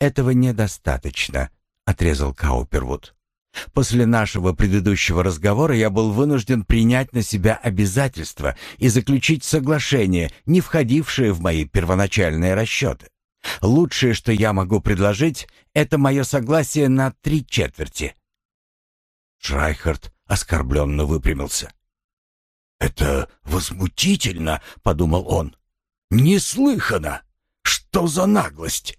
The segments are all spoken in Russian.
«Этого недостаточно», — отрезал Каупервуд. «После нашего предыдущего разговора я был вынужден принять на себя обязательства и заключить соглашение, не входившее в мои первоначальные расчеты. Лучшее, что я могу предложить, это мое согласие на три четверти». Шрайхард оскорбленно выпрямился. «Это возмутительно», — подумал он. «Неслыханно! Что за наглость?»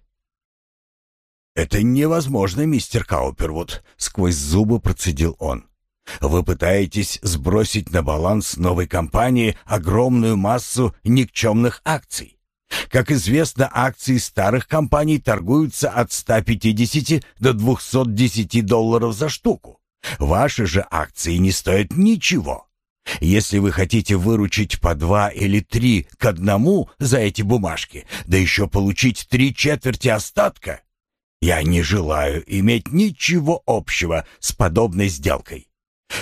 «Это невозможно, мистер Каупервуд», — сквозь зубы процедил он. «Вы пытаетесь сбросить на баланс новой компании огромную массу никчемных акций. Как известно, акции старых компаний торгуются от 150 до 210 долларов за штуку. Ваши же акции не стоят ничего. Если вы хотите выручить по два или три к одному за эти бумажки, да еще получить три четверти остатка, я не желаю иметь ничего общего с подобной сделкой.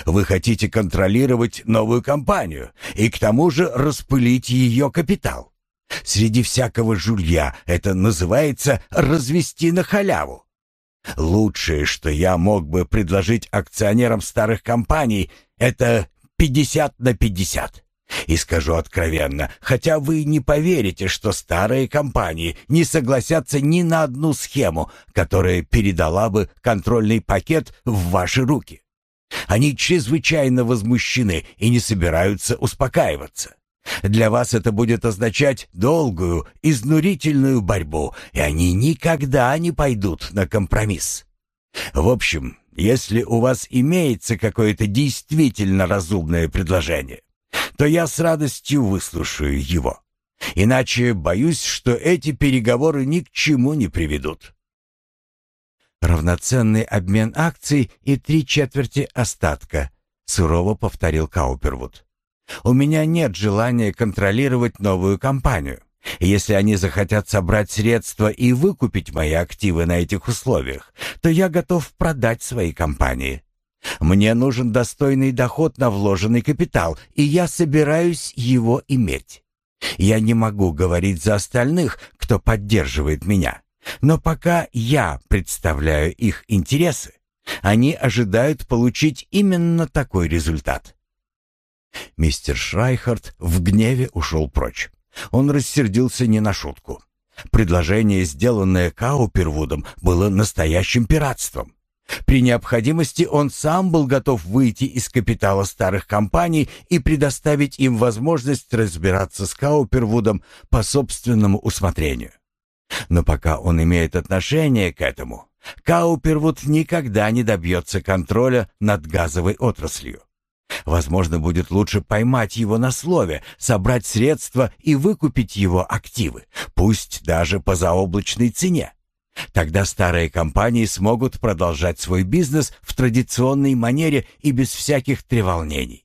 Вы хотите контролировать новую компанию и к тому же распылить ее капитал. Среди всякого жулья это называется развести на халяву. Лучшее, что я мог бы предложить акционерам старых компаний, это 50 на 50. И скажу откровенно, хотя вы не поверите, что старые компании не согласятся ни на одну схему, которая передала бы контрольный пакет в ваши руки. Они чрезвычайно возмущены и не собираются успокаиваться. Для вас это будет означать долгую, изнурительную борьбу, и они никогда не пойдут на компромисс. В общем, если у вас имеется какое-то действительно разумное предложение, то я с радостью выслушаю его. Иначе боюсь, что эти переговоры ни к чему не приведут. Равноценный обмен акций и три четверти остатка, сурово повторил Каупервуд. У меня нет желания контролировать новую компанию. Если они захотят собрать средства и выкупить мои активы на этих условиях, то я готов продать свои компании. Мне нужен достойный доход на вложенный капитал, и я собираюсь его иметь. Я не могу говорить за остальных, кто поддерживает меня. Но пока я представляю их интересы, они ожидают получить именно такой результат. Мистер Шрайхард в гневе ушел прочь. Он рассердился не на шутку. Предложение, сделанное Каупервудом, было настоящим пиратством. При необходимости он сам был готов выйти из капитала старых компаний и предоставить им возможность разбираться с Каупервудом по собственному усмотрению. Но пока он имеет отношение к этому, Каупервуд никогда не добьется контроля над газовой отраслью. Возможно, будет лучше поймать его на слове, собрать средства и выкупить его активы, пусть даже по заоблачной цене. Тогда старые компании смогут продолжать свой бизнес в традиционной манере и без всяких треволнений.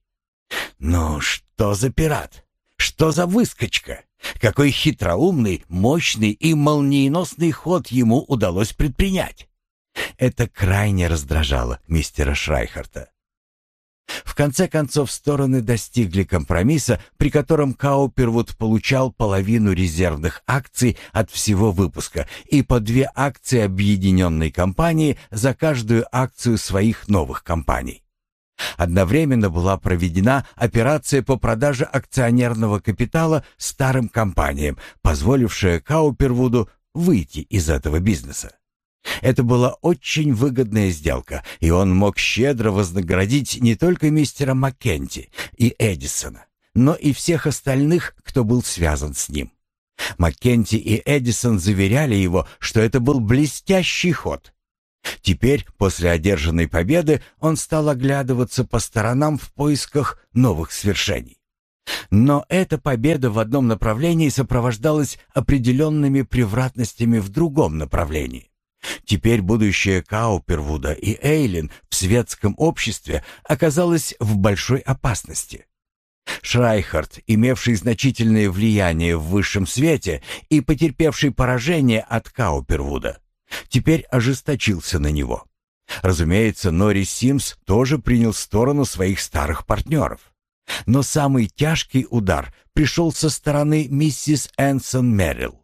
Но что за пират? Что за выскочка? Какой хитроумный, мощный и молниеносный ход ему удалось предпринять? Это крайне раздражало мистера Шрайхарта. В конце концов, стороны достигли компромисса, при котором Каупервуд получал половину резервных акций от всего выпуска и по две акции объединенной компании за каждую акцию своих новых компаний. Одновременно была проведена операция по продаже акционерного капитала старым компаниям, позволившая Каупервуду выйти из этого бизнеса. Это была очень выгодная сделка, и он мог щедро вознаградить не только мистера Маккенти и Эдисона, но и всех остальных, кто был связан с ним. Маккенти и Эдисон заверяли его, что это был блестящий ход. Теперь, после одержанной победы, он стал оглядываться по сторонам в поисках новых свершений. Но эта победа в одном направлении сопровождалась определенными превратностями в другом направлении. Теперь будущее Каупервуда и Эйлин в светском обществе оказалось в большой опасности. Шрайхард, имевший значительное влияние в высшем свете и потерпевший поражение от Каупервуда, теперь ожесточился на него. Разумеется, Нори Симс тоже принял сторону своих старых партнеров. Но самый тяжкий удар пришел со стороны миссис Энсон Меррилл.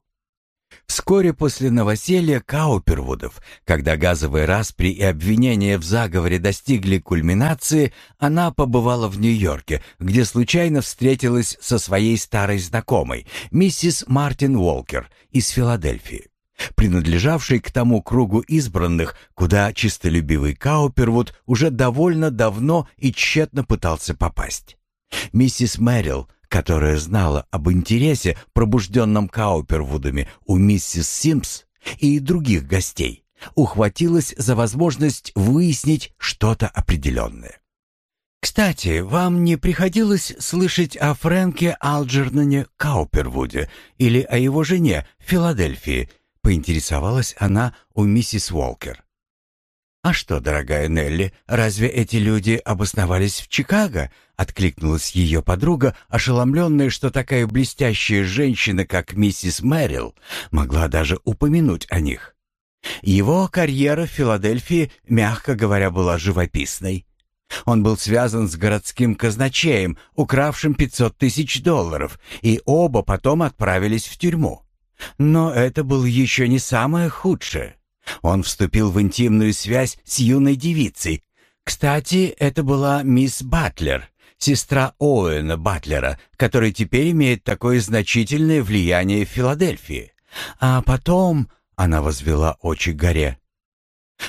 Вскоре после новоселья Каупервудов, когда газовые распри и обвинения в заговоре достигли кульминации, она побывала в Нью-Йорке, где случайно встретилась со своей старой знакомой, миссис Мартин Уолкер из Филадельфии, принадлежавшей к тому кругу избранных, куда чистолюбивый Каупервуд уже довольно давно и тщетно пытался попасть. Миссис Мэрил которая знала об интересе, пробужденном Каупервудами у миссис Симпс и других гостей, ухватилась за возможность выяснить что-то определенное. «Кстати, вам не приходилось слышать о Фрэнке Алджерноне Каупервуде или о его жене в Филадельфии?» — поинтересовалась она у миссис Уолкер. «А что, дорогая Нелли, разве эти люди обосновались в Чикаго?» — откликнулась ее подруга, ошеломленная, что такая блестящая женщина, как миссис Мэрил, могла даже упомянуть о них. Его карьера в Филадельфии, мягко говоря, была живописной. Он был связан с городским казначеем, укравшим 500 тысяч долларов, и оба потом отправились в тюрьму. Но это было еще не самое худшее. Он вступил в интимную связь с юной девицей. Кстати, это была мисс Батлер, сестра Оуэна Батлера, который теперь имеет такое значительное влияние в Филадельфии. А потом она возвела очи к горе.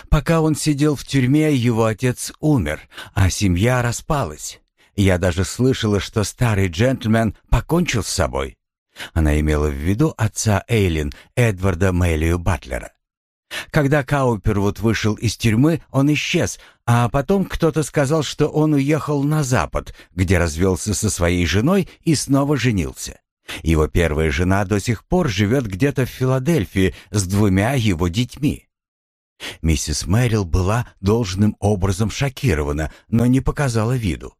Пока он сидел в тюрьме, его отец умер, а семья распалась. Я даже слышала, что старый джентльмен покончил с собой. Она имела в виду отца Эйлин, Эдварда Мэллию Батлера. Когда Каупервуд вышел из тюрьмы, он исчез, а потом кто-то сказал, что он уехал на запад, где развелся со своей женой и снова женился. Его первая жена до сих пор живет где-то в Филадельфии с двумя его детьми. Миссис Мэрил была должным образом шокирована, но не показала виду.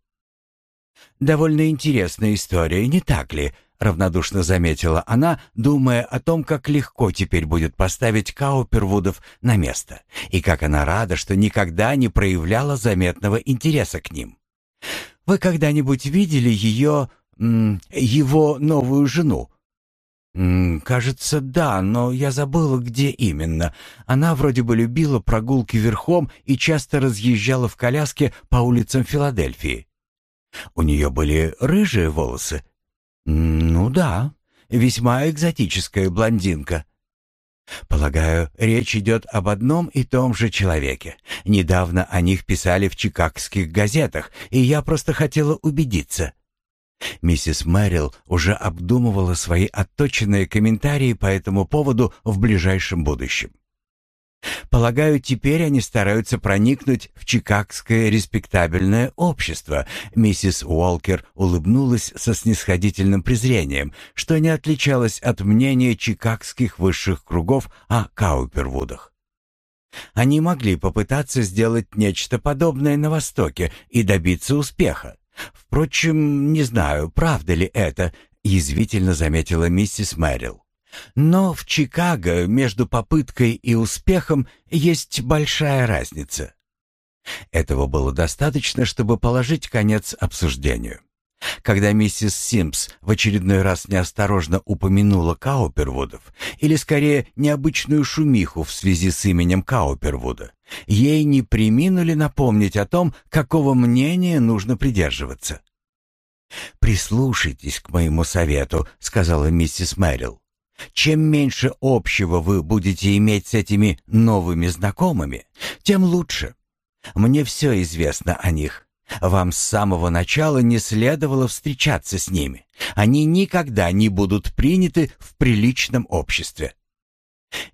«Довольно интересная история, не так ли?» — равнодушно заметила она, думая о том, как легко теперь будет поставить Каупервудов на место, и как она рада, что никогда не проявляла заметного интереса к ним. «Вы когда-нибудь видели ее... его новую жену?» «Кажется, да, но я забыла, где именно. Она вроде бы любила прогулки верхом и часто разъезжала в коляске по улицам Филадельфии. У нее были рыжие волосы, «Ну да, весьма экзотическая блондинка». «Полагаю, речь идет об одном и том же человеке. Недавно о них писали в чикагских газетах, и я просто хотела убедиться». Миссис Мэрил уже обдумывала свои отточенные комментарии по этому поводу в ближайшем будущем. Полагаю, теперь они стараются проникнуть в чикагское респектабельное общество. Миссис Уолкер улыбнулась со снисходительным презрением, что не отличалось от мнения чикагских высших кругов о Каупервудах. Они могли попытаться сделать нечто подобное на Востоке и добиться успеха. Впрочем, не знаю, правда ли это, язвительно заметила миссис Мэрил. Но в Чикаго между попыткой и успехом есть большая разница. Этого было достаточно, чтобы положить конец обсуждению. Когда миссис Симпс в очередной раз неосторожно упомянула Каупервудов, или скорее необычную шумиху в связи с именем Каупервуда, ей не приминули напомнить о том, какого мнения нужно придерживаться. «Прислушайтесь к моему совету», — сказала миссис Мэрил. Чем меньше общего вы будете иметь с этими новыми знакомыми, тем лучше. Мне все известно о них. Вам с самого начала не следовало встречаться с ними. Они никогда не будут приняты в приличном обществе.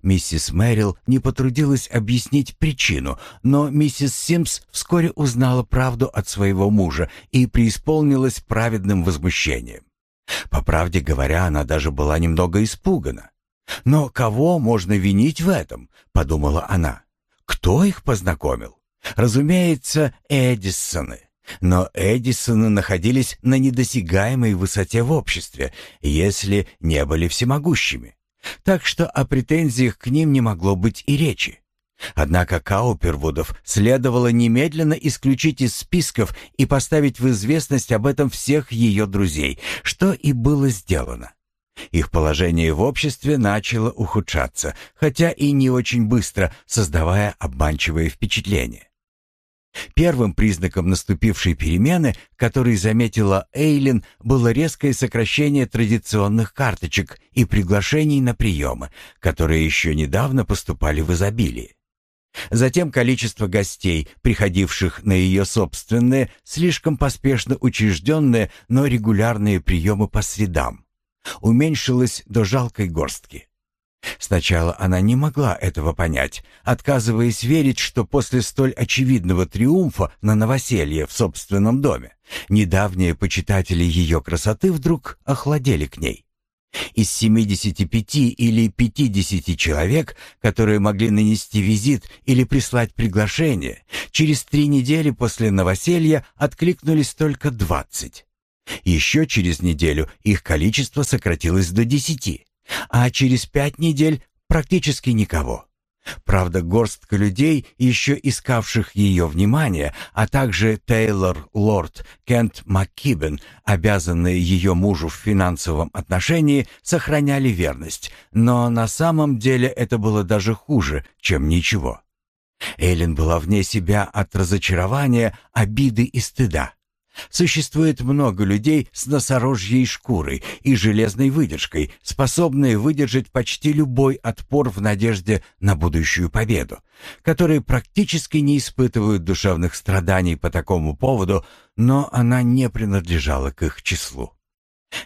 Миссис Мэрил не потрудилась объяснить причину, но миссис Симс вскоре узнала правду от своего мужа и преисполнилась праведным возмущением. По правде говоря, она даже была немного испугана. «Но кого можно винить в этом?» — подумала она. «Кто их познакомил?» «Разумеется, Эдисоны». Но Эдисоны находились на недосягаемой высоте в обществе, если не были всемогущими. Так что о претензиях к ним не могло быть и речи. Однако Каупервудов следовало немедленно исключить из списков и поставить в известность об этом всех ее друзей, что и было сделано. Их положение в обществе начало ухудшаться, хотя и не очень быстро, создавая обманчивое впечатление. Первым признаком наступившей перемены, который заметила Эйлин, было резкое сокращение традиционных карточек и приглашений на приемы, которые еще недавно поступали в изобилии. Затем количество гостей, приходивших на ее собственные, слишком поспешно учрежденные, но регулярные приемы по средам, уменьшилось до жалкой горстки. Сначала она не могла этого понять, отказываясь верить, что после столь очевидного триумфа на новоселье в собственном доме недавние почитатели ее красоты вдруг охладели к ней. Из 75 или 50 человек, которые могли нанести визит или прислать приглашение, через три недели после новоселья откликнулись только 20. Еще через неделю их количество сократилось до 10 а через пять недель практически никого. Правда, горстка людей, еще искавших ее внимания, а также Тейлор Лорд, Кент МакКибен, обязанные ее мужу в финансовом отношении, сохраняли верность, но на самом деле это было даже хуже, чем ничего. Эллен была вне себя от разочарования, обиды и стыда. Существует много людей с носорожьей шкурой и железной выдержкой, способные выдержать почти любой отпор в надежде на будущую победу, которые практически не испытывают душевных страданий по такому поводу, но она не принадлежала к их числу.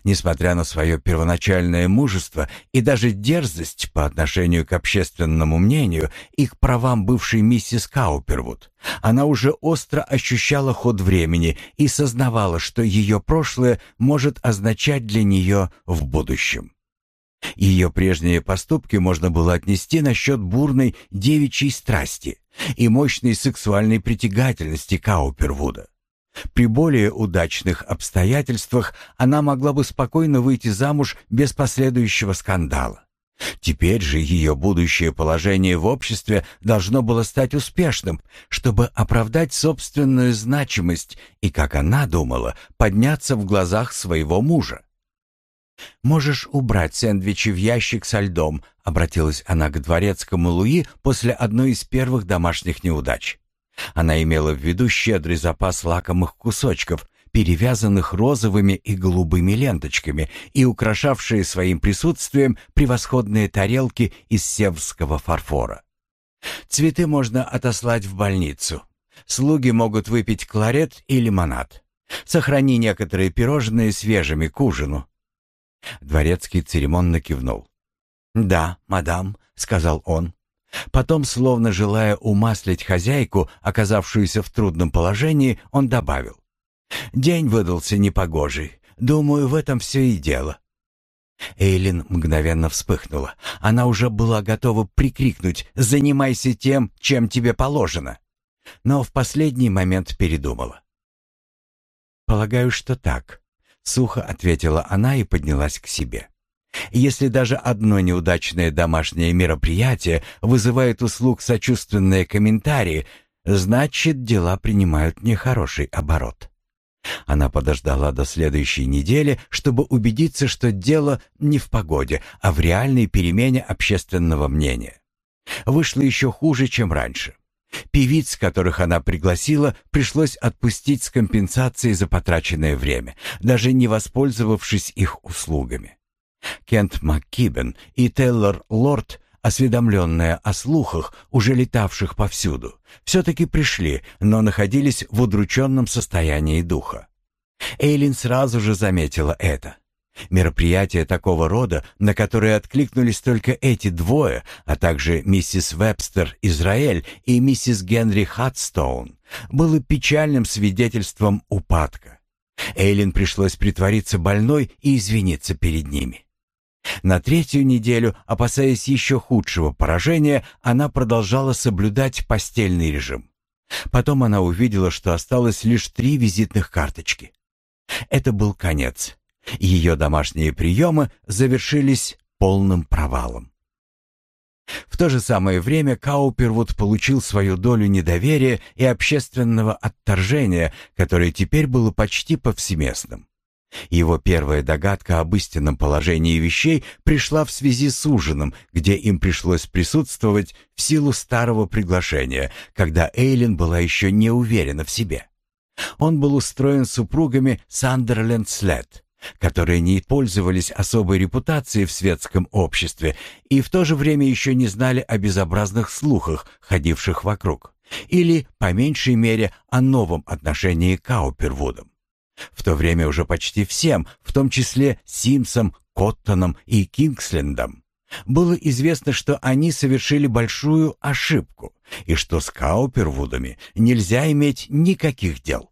Несмотря на свое первоначальное мужество и даже дерзость по отношению к общественному мнению и к правам бывшей миссис Каупервуд, она уже остро ощущала ход времени и сознавала, что ее прошлое может означать для нее в будущем. Ее прежние поступки можно было отнести на счет бурной девичьей страсти и мощной сексуальной притягательности Каупервуда. При более удачных обстоятельствах она могла бы спокойно выйти замуж без последующего скандала. Теперь же ее будущее положение в обществе должно было стать успешным, чтобы оправдать собственную значимость и, как она думала, подняться в глазах своего мужа. «Можешь убрать сэндвичи в ящик со льдом», — обратилась она к дворецкому Луи после одной из первых домашних неудач. Она имела в виду щедрый запас лакомых кусочков, перевязанных розовыми и голубыми ленточками и украшавшие своим присутствием превосходные тарелки из севского фарфора. Цветы можно отослать в больницу. Слуги могут выпить кларет и лимонад. Сохрани некоторые пирожные свежими к ужину. Дворецкий церемонно кивнул. «Да, мадам», — сказал он. Потом, словно желая умаслить хозяйку, оказавшуюся в трудном положении, он добавил. «День выдался непогожий. Думаю, в этом все и дело». Эйлин мгновенно вспыхнула. Она уже была готова прикрикнуть «Занимайся тем, чем тебе положено!» Но в последний момент передумала. «Полагаю, что так», — сухо ответила она и поднялась к себе. Если даже одно неудачное домашнее мероприятие вызывает услуг сочувственные комментарии, значит, дела принимают нехороший оборот. Она подождала до следующей недели, чтобы убедиться, что дело не в погоде, а в реальной перемене общественного мнения. Вышло еще хуже, чем раньше. Певиц, которых она пригласила, пришлось отпустить с компенсацией за потраченное время, даже не воспользовавшись их услугами. Кент МакКибен и Тейлор Лорд, осведомленные о слухах, уже летавших повсюду, все-таки пришли, но находились в удрученном состоянии духа. Эйлин сразу же заметила это. Мероприятие такого рода, на которое откликнулись только эти двое, а также миссис Вебстер Израиль и миссис Генри Хатстоун, было печальным свидетельством упадка. Эйлин пришлось притвориться больной и извиниться перед ними. На третью неделю, опасаясь еще худшего поражения, она продолжала соблюдать постельный режим. Потом она увидела, что осталось лишь три визитных карточки. Это был конец. Ее домашние приемы завершились полным провалом. В то же самое время Каупервуд получил свою долю недоверия и общественного отторжения, которое теперь было почти повсеместным. Его первая догадка об истинном положении вещей пришла в связи с ужином, где им пришлось присутствовать в силу старого приглашения, когда Эйлин была еще не уверена в себе. Он был устроен супругами Сандерленд Слет, которые не пользовались особой репутацией в светском обществе и в то же время еще не знали о безобразных слухах, ходивших вокруг, или, по меньшей мере, о новом отношении к Каупервудам. В то время уже почти всем, в том числе Симсом, Коттоном и Кингслендом, было известно, что они совершили большую ошибку и что с Каупервудами нельзя иметь никаких дел.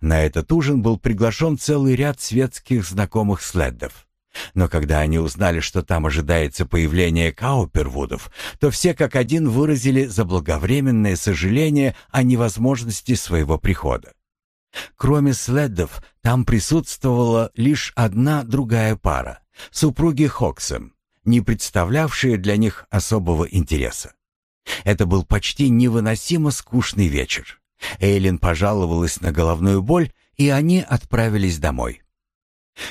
На этот ужин был приглашен целый ряд светских знакомых Следдов. Но когда они узнали, что там ожидается появление Каупервудов, то все как один выразили заблаговременное сожаление о невозможности своего прихода. Кроме Следдов, там присутствовала лишь одна другая пара — супруги Хоксом, не представлявшие для них особого интереса. Это был почти невыносимо скучный вечер. Эйлин пожаловалась на головную боль, и они отправились домой.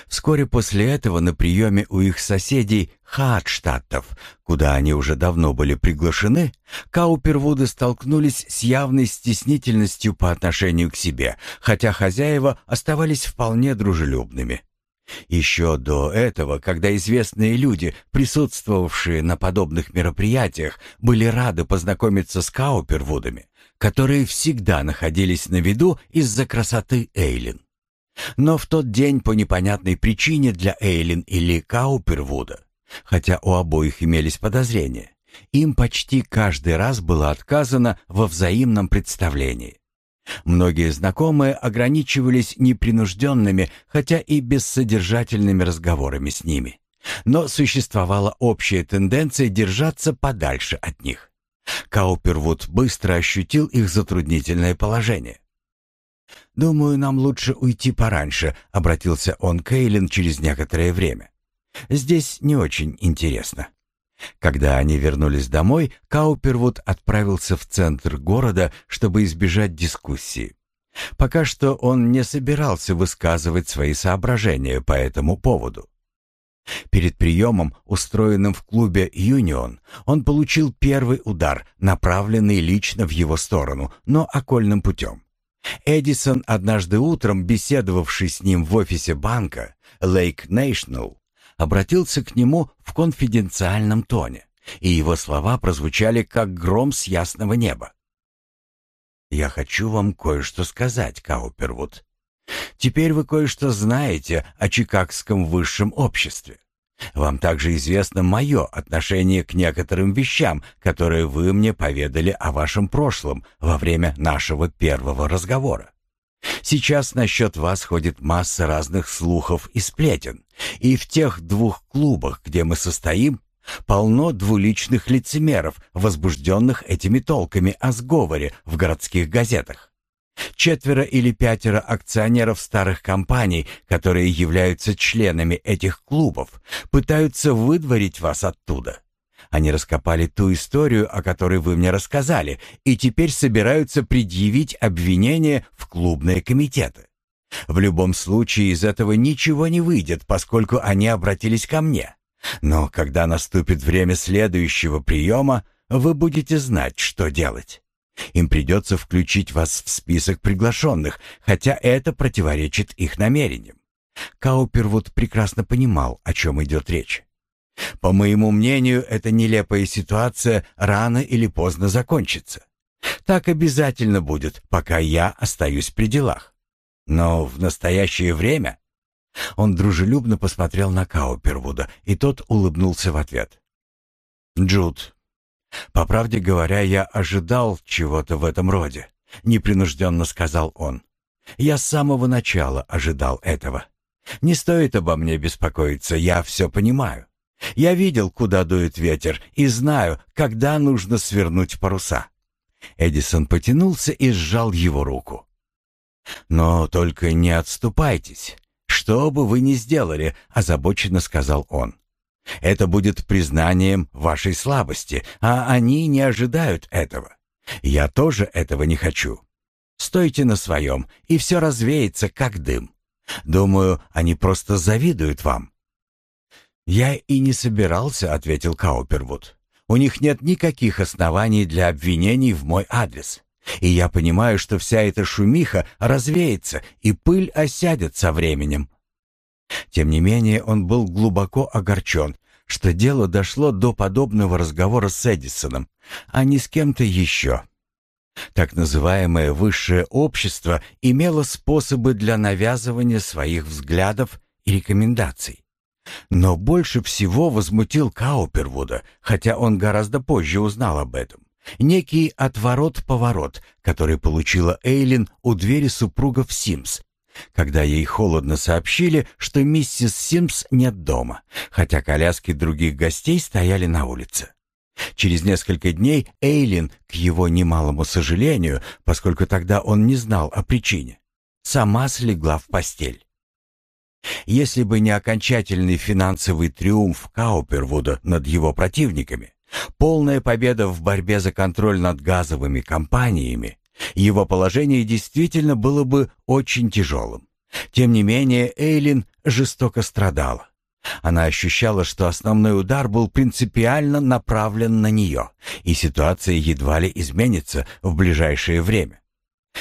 Вскоре после этого на приеме у их соседей Хаатштадтов, куда они уже давно были приглашены, Каупервуды столкнулись с явной стеснительностью по отношению к себе, хотя хозяева оставались вполне дружелюбными. Еще до этого, когда известные люди, присутствовавшие на подобных мероприятиях, были рады познакомиться с Каупервудами, которые всегда находились на виду из-за красоты Эйлин. Но в тот день по непонятной причине для Эйлин или Каупервуда, хотя у обоих имелись подозрения, им почти каждый раз было отказано во взаимном представлении. Многие знакомые ограничивались непринужденными, хотя и бессодержательными разговорами с ними. Но существовала общая тенденция держаться подальше от них. Каупервуд быстро ощутил их затруднительное положение. «Думаю, нам лучше уйти пораньше», — обратился он к Эйлин через некоторое время. «Здесь не очень интересно». Когда они вернулись домой, Каупервуд отправился в центр города, чтобы избежать дискуссии. Пока что он не собирался высказывать свои соображения по этому поводу. Перед приемом, устроенным в клубе «Юнион», он получил первый удар, направленный лично в его сторону, но окольным путем. Эдисон, однажды утром беседовавший с ним в офисе банка Lake National, обратился к нему в конфиденциальном тоне, и его слова прозвучали как гром с ясного неба. «Я хочу вам кое-что сказать, Каупервуд. Теперь вы кое-что знаете о Чикагском высшем обществе. Вам также известно мое отношение к некоторым вещам, которые вы мне поведали о вашем прошлом во время нашего первого разговора. Сейчас насчет вас ходит масса разных слухов и сплетен, и в тех двух клубах, где мы состоим, полно двуличных лицемеров, возбужденных этими толками о сговоре в городских газетах. Четверо или пятеро акционеров старых компаний, которые являются членами этих клубов, пытаются выдворить вас оттуда. Они раскопали ту историю, о которой вы мне рассказали, и теперь собираются предъявить обвинение в клубные комитеты. В любом случае из этого ничего не выйдет, поскольку они обратились ко мне. Но когда наступит время следующего приема, вы будете знать, что делать. Им придется включить вас в список приглашенных, хотя это противоречит их намерениям. Каупервуд прекрасно понимал, о чем идет речь. По моему мнению, эта нелепая ситуация рано или поздно закончится. Так обязательно будет, пока я остаюсь при делах. Но в настоящее время... Он дружелюбно посмотрел на Каупервуда, и тот улыбнулся в ответ. «Джуд, «По правде говоря, я ожидал чего-то в этом роде», — непринужденно сказал он. «Я с самого начала ожидал этого. Не стоит обо мне беспокоиться, я все понимаю. Я видел, куда дует ветер, и знаю, когда нужно свернуть паруса». Эдисон потянулся и сжал его руку. «Но только не отступайтесь. Что бы вы ни сделали», — озабоченно сказал он. Это будет признанием вашей слабости, а они не ожидают этого. Я тоже этого не хочу. Стойте на своем, и все развеется, как дым. Думаю, они просто завидуют вам». «Я и не собирался», — ответил Каупервуд. «У них нет никаких оснований для обвинений в мой адрес. И я понимаю, что вся эта шумиха развеется, и пыль осядет со временем». Тем не менее, он был глубоко огорчен, что дело дошло до подобного разговора с Эдисоном, а не с кем-то еще. Так называемое высшее общество имело способы для навязывания своих взглядов и рекомендаций. Но больше всего возмутил Каупервуда, хотя он гораздо позже узнал об этом. Некий отворот-поворот, который получила Эйлин у двери супругов Симс, когда ей холодно сообщили, что миссис Симс нет дома, хотя коляски других гостей стояли на улице. Через несколько дней Эйлин, к его немалому сожалению, поскольку тогда он не знал о причине, сама слегла в постель. Если бы не окончательный финансовый триумф Каупервуда над его противниками, полная победа в борьбе за контроль над газовыми компаниями, его положение действительно было бы очень тяжелым. Тем не менее, Эйлин жестоко страдала. Она ощущала, что основной удар был принципиально направлен на нее, и ситуация едва ли изменится в ближайшее время.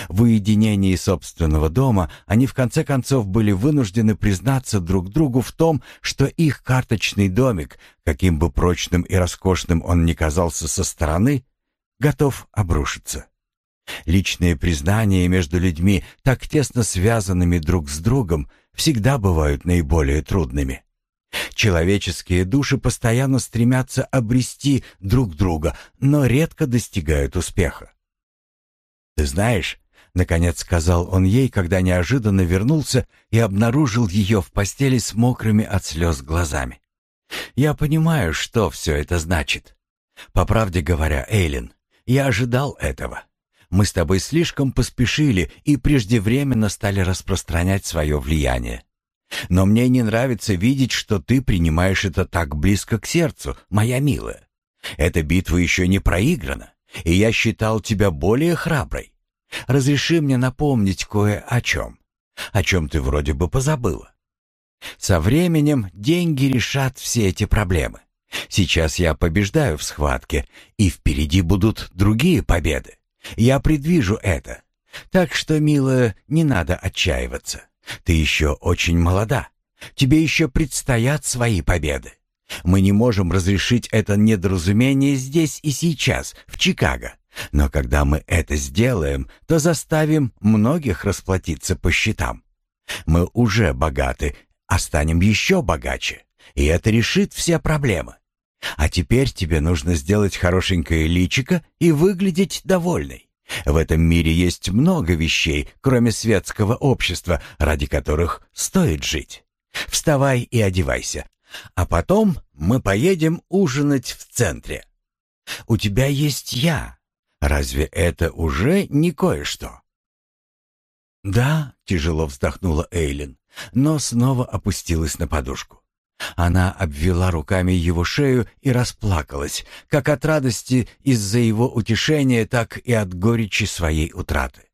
В уединении собственного дома они в конце концов были вынуждены признаться друг другу в том, что их карточный домик, каким бы прочным и роскошным он ни казался со стороны, готов обрушиться. Личные признания между людьми, так тесно связанными друг с другом, всегда бывают наиболее трудными. Человеческие души постоянно стремятся обрести друг друга, но редко достигают успеха. «Ты знаешь», — наконец сказал он ей, когда неожиданно вернулся и обнаружил ее в постели с мокрыми от слез глазами. «Я понимаю, что все это значит. По правде говоря, Эйлин, я ожидал этого. Мы с тобой слишком поспешили и преждевременно стали распространять свое влияние. Но мне не нравится видеть, что ты принимаешь это так близко к сердцу, моя милая. Эта битва еще не проиграна, и я считал тебя более храброй. Разреши мне напомнить кое о чем, о чем ты вроде бы позабыла. Со временем деньги решат все эти проблемы. Сейчас я побеждаю в схватке, и впереди будут другие победы. Я предвижу это. Так что, милая, не надо отчаиваться. Ты еще очень молода. Тебе еще предстоят свои победы. Мы не можем разрешить это недоразумение здесь и сейчас, в Чикаго. Но когда мы это сделаем, то заставим многих расплатиться по счетам. Мы уже богаты, а станем еще богаче. И это решит все проблемы. А теперь тебе нужно сделать хорошенькое личико и выглядеть довольной. В этом мире есть много вещей, кроме светского общества, ради которых стоит жить. Вставай и одевайся. А потом мы поедем ужинать в центре. У тебя есть я. Разве это уже не кое-что? Да, тяжело вздохнула Эйлин, но снова опустилась на подушку. Она обвела руками его шею и расплакалась, как от радости из-за его утешения, так и от горечи своей утраты.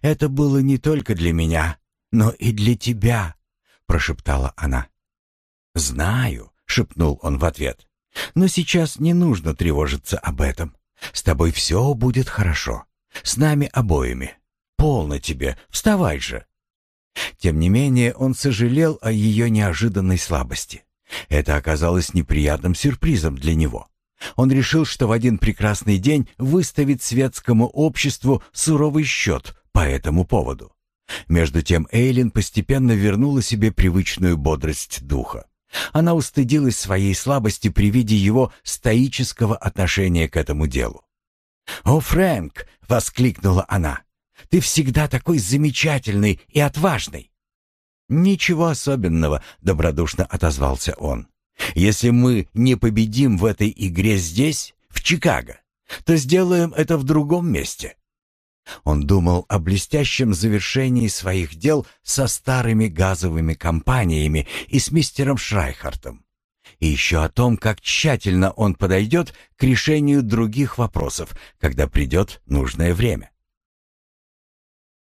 «Это было не только для меня, но и для тебя», — прошептала она. «Знаю», — шепнул он в ответ, — «но сейчас не нужно тревожиться об этом. С тобой все будет хорошо. С нами обоими. Полно тебе, вставай же». Тем не менее, он сожалел о ее неожиданной слабости. Это оказалось неприятным сюрпризом для него. Он решил, что в один прекрасный день выставит светскому обществу суровый счет по этому поводу. Между тем Эйлин постепенно вернула себе привычную бодрость духа. Она устыдилась своей слабости при виде его стоического отношения к этому делу. «О, Фрэнк!» — воскликнула она. Ты всегда такой замечательный и отважный». «Ничего особенного», — добродушно отозвался он. «Если мы не победим в этой игре здесь, в Чикаго, то сделаем это в другом месте». Он думал о блестящем завершении своих дел со старыми газовыми компаниями и с мистером Шрайхартом. И еще о том, как тщательно он подойдет к решению других вопросов, когда придет нужное время.